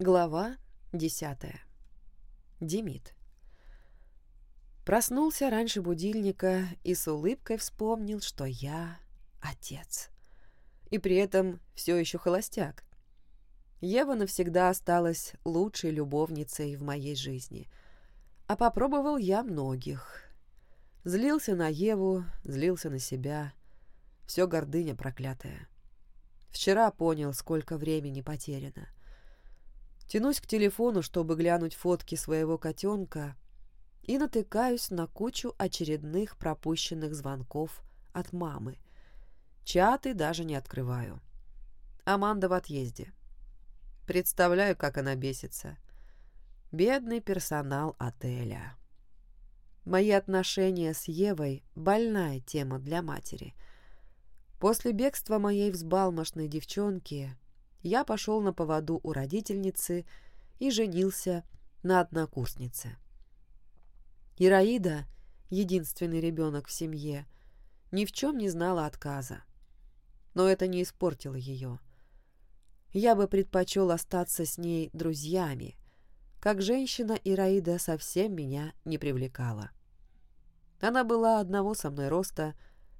Глава десятая. Демид. Проснулся раньше будильника и с улыбкой вспомнил, что я отец. И при этом все еще холостяк. Ева навсегда осталась лучшей любовницей в моей жизни. А попробовал я многих. Злился на Еву, злился на себя. Все гордыня проклятая. Вчера понял, сколько времени потеряно. Тянусь к телефону, чтобы глянуть фотки своего котенка, и натыкаюсь на кучу очередных пропущенных звонков от мамы. Чаты даже не открываю. Аманда в отъезде. Представляю, как она бесится. Бедный персонал отеля. Мои отношения с Евой – больная тема для матери. После бегства моей взбалмошной девчонки я пошел на поводу у родительницы и женился на однокурснице. Ираида, единственный ребенок в семье, ни в чем не знала отказа. Но это не испортило ее. Я бы предпочел остаться с ней друзьями. Как женщина, Ираида совсем меня не привлекала. Она была одного со мной роста,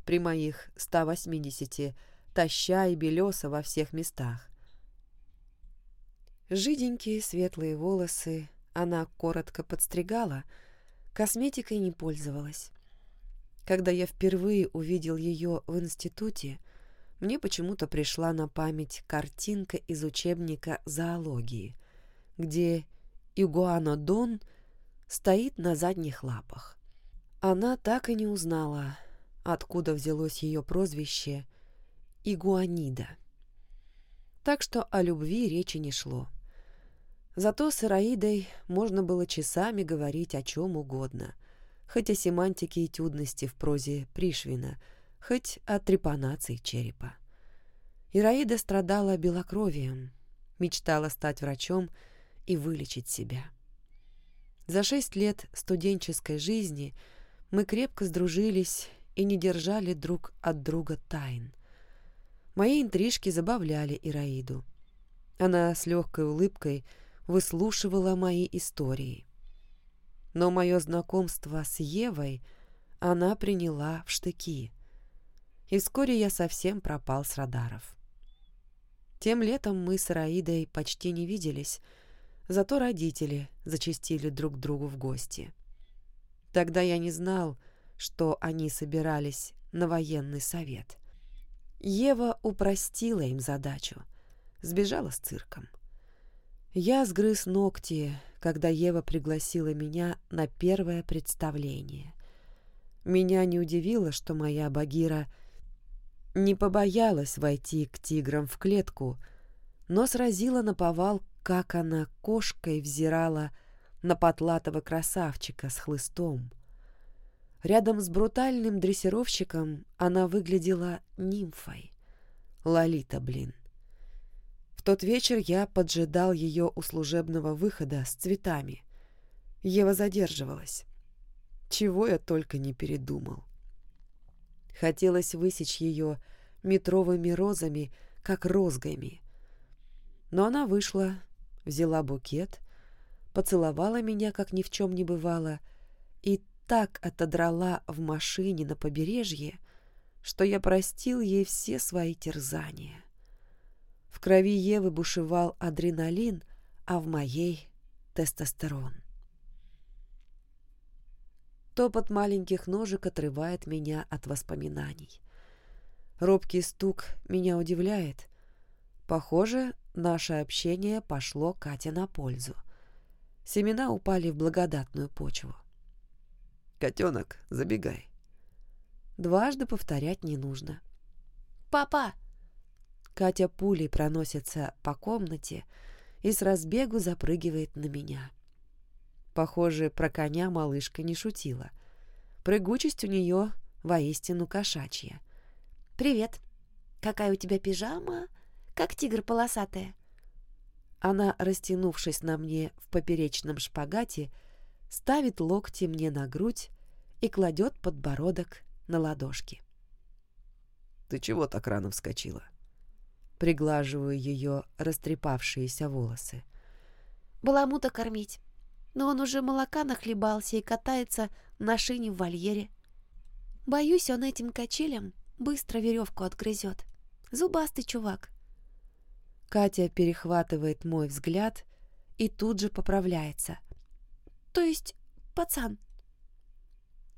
при моих 180, таща и белеса во всех местах. Жиденькие светлые волосы она коротко подстригала, косметикой не пользовалась. Когда я впервые увидел ее в институте, мне почему-то пришла на память картинка из учебника зоологии, где игуанодон стоит на задних лапах. Она так и не узнала, откуда взялось ее прозвище «игуанида» так что о любви речи не шло. Зато с Ираидой можно было часами говорить о чем угодно, хоть о семантике и тюдности в прозе Пришвина, хоть о трепанации черепа. Ираида страдала белокровием, мечтала стать врачом и вылечить себя. За шесть лет студенческой жизни мы крепко сдружились и не держали друг от друга тайн – Мои интрижки забавляли Ираиду. Она с легкой улыбкой выслушивала мои истории. Но мое знакомство с Евой она приняла в штыки. И вскоре я совсем пропал с радаров. Тем летом мы с Раидой почти не виделись, зато родители зачастили друг другу в гости. Тогда я не знал, что они собирались на военный совет. Ева упростила им задачу. Сбежала с цирком. Я сгрыз ногти, когда Ева пригласила меня на первое представление. Меня не удивило, что моя Багира не побоялась войти к тиграм в клетку, но сразила на повал, как она кошкой взирала на потлатого красавчика с хлыстом — Рядом с брутальным дрессировщиком она выглядела нимфой. Лолита, блин. Тот вечер я поджидал ее у служебного выхода с цветами. Ева задерживалась. Чего я только не передумал. Хотелось высечь ее метровыми розами, как розгами. Но она вышла, взяла букет, поцеловала меня, как ни в чем не бывало, и так отодрала в машине на побережье, что я простил ей все свои терзания. В крови Евы бушевал адреналин, а в моей — тестостерон. Топот маленьких ножек отрывает меня от воспоминаний. Робкий стук меня удивляет. Похоже, наше общение пошло Кате на пользу. Семена упали в благодатную почву. Котенок, забегай. Дважды повторять не нужно. «Папа!» Катя пулей проносится по комнате и с разбегу запрыгивает на меня. Похоже, про коня малышка не шутила. Прыгучесть у нее воистину кошачья. «Привет! Какая у тебя пижама? Как тигр полосатая!» Она, растянувшись на мне в поперечном шпагате, ставит локти мне на грудь и кладет подбородок на ладошки. «Ты чего так рано вскочила?» Приглаживаю ее растрепавшиеся волосы. баламута кормить. Но он уже молока нахлебался и катается на шине в вольере. Боюсь, он этим качелям быстро веревку отгрызет. Зубастый чувак. Катя перехватывает мой взгляд и тут же поправляется. То есть пацан.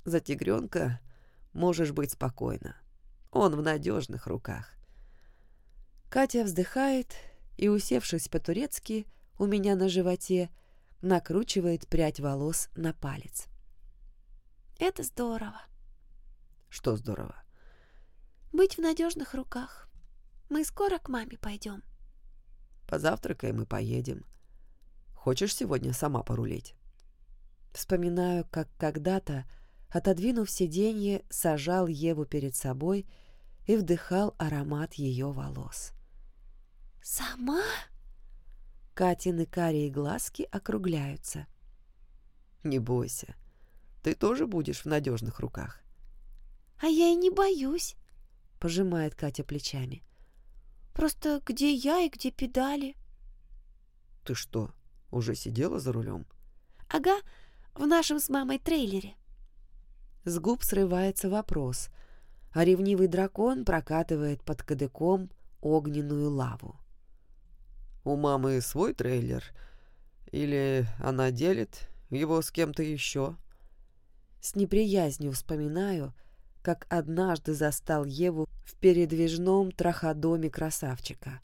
За тигренка можешь быть спокойна. Он в надежных руках. Катя вздыхает и, усевшись по-турецки у меня на животе, накручивает прядь волос на палец. Это здорово. Что здорово? Быть в надежных руках. Мы скоро к маме пойдем. Позавтракаем и поедем. Хочешь сегодня сама порулить? Вспоминаю, как когда-то, отодвинув сиденье, сажал Еву перед собой и вдыхал аромат ее волос. «Сама?» Катины карие глазки округляются. «Не бойся, ты тоже будешь в надежных руках». «А я и не боюсь», — пожимает Катя плечами. «Просто где я и где педали?» «Ты что, уже сидела за рулем?» «Ага, в нашем с мамой трейлере». С губ срывается вопрос, а ревнивый дракон прокатывает под кадыком огненную лаву. «У мамы свой трейлер? Или она делит его с кем-то еще?» С неприязнью вспоминаю, как однажды застал Еву в передвижном траходоме красавчика.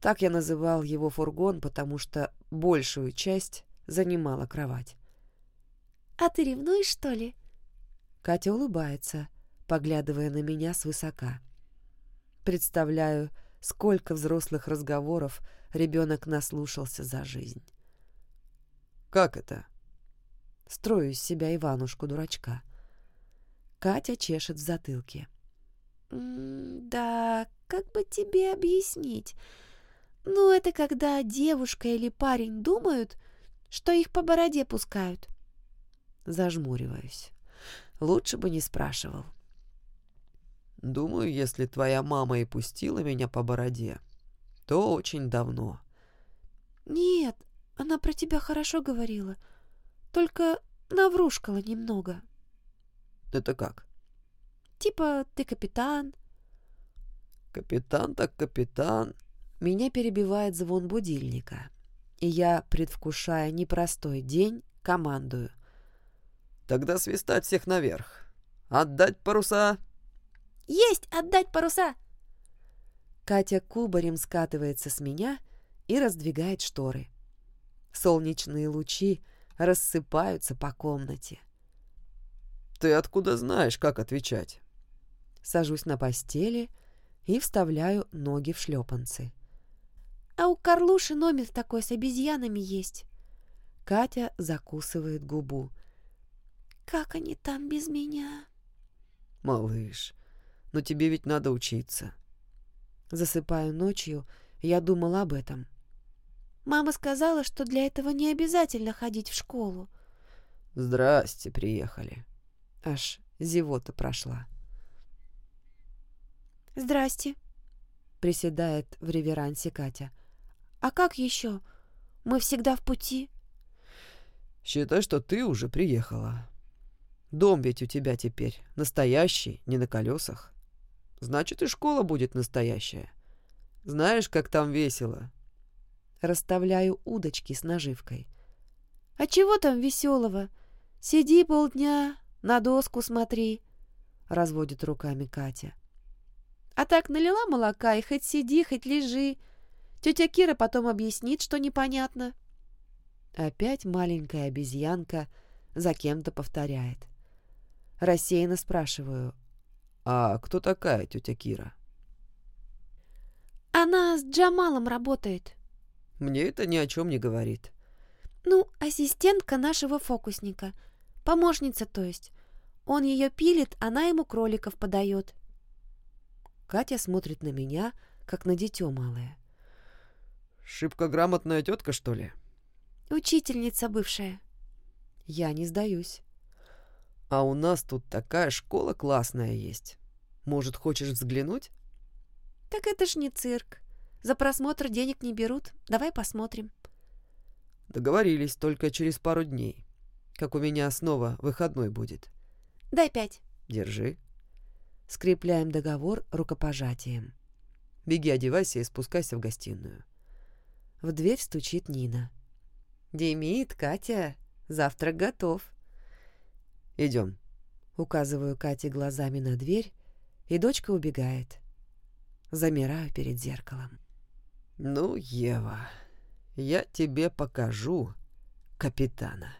Так я называл его фургон, потому что большую часть занимала кровать. «А ты ревнуешь, что ли?» Катя улыбается, поглядывая на меня свысока. Представляю, сколько взрослых разговоров ребенок наслушался за жизнь. «Как это?» Строю из себя Иванушку-дурачка. Катя чешет в затылке. «Да, как бы тебе объяснить? Ну, это когда девушка или парень думают, что их по бороде пускают». Зажмуриваюсь. Лучше бы не спрашивал. «Думаю, если твоя мама и пустила меня по бороде, то очень давно». «Нет, она про тебя хорошо говорила, только наврушкала немного». Это как? Типа ты капитан. Капитан так капитан. Меня перебивает звон будильника, и я, предвкушая непростой день, командую. Тогда свистать всех наверх. Отдать паруса. Есть отдать паруса. Катя кубарем скатывается с меня и раздвигает шторы. Солнечные лучи рассыпаются по комнате. Ты откуда знаешь, как отвечать? Сажусь на постели и вставляю ноги в шлепанцы. А у Карлуши номер такой с обезьянами есть. Катя закусывает губу. Как они там без меня? Малыш, но тебе ведь надо учиться. Засыпаю ночью, я думала об этом. Мама сказала, что для этого не обязательно ходить в школу. Здрасте, приехали. Аж зевота прошла. «Здрасте», — приседает в реверансе Катя. «А как еще? Мы всегда в пути». «Считай, что ты уже приехала. Дом ведь у тебя теперь настоящий, не на колесах. Значит, и школа будет настоящая. Знаешь, как там весело?» Расставляю удочки с наживкой. «А чего там веселого? Сиди полдня, на доску смотри, — разводит руками Катя. А так налила молока и хоть сиди, хоть лежи. Тетя Кира потом объяснит, что непонятно. Опять маленькая обезьянка за кем-то повторяет. Рассеянно спрашиваю. «А кто такая тетя Кира?» «Она с Джамалом работает». «Мне это ни о чем не говорит». «Ну, ассистентка нашего фокусника — Помощница, то есть. Он ее пилит, она ему кроликов подает. Катя смотрит на меня, как на дитё малое. «Шибко грамотная тетка, что ли?» «Учительница бывшая». «Я не сдаюсь». «А у нас тут такая школа классная есть. Может, хочешь взглянуть?» «Так это ж не цирк. За просмотр денег не берут. Давай посмотрим». Договорились только через пару дней, как у меня снова выходной будет. Дай пять. Держи. Скрепляем договор рукопожатием. Беги, одевайся и спускайся в гостиную. В дверь стучит Нина. «Демид, Катя, завтрак готов». Идем. Указываю Кате глазами на дверь, и дочка убегает. Замираю перед зеркалом. Ну, Ева, я тебе покажу капитана.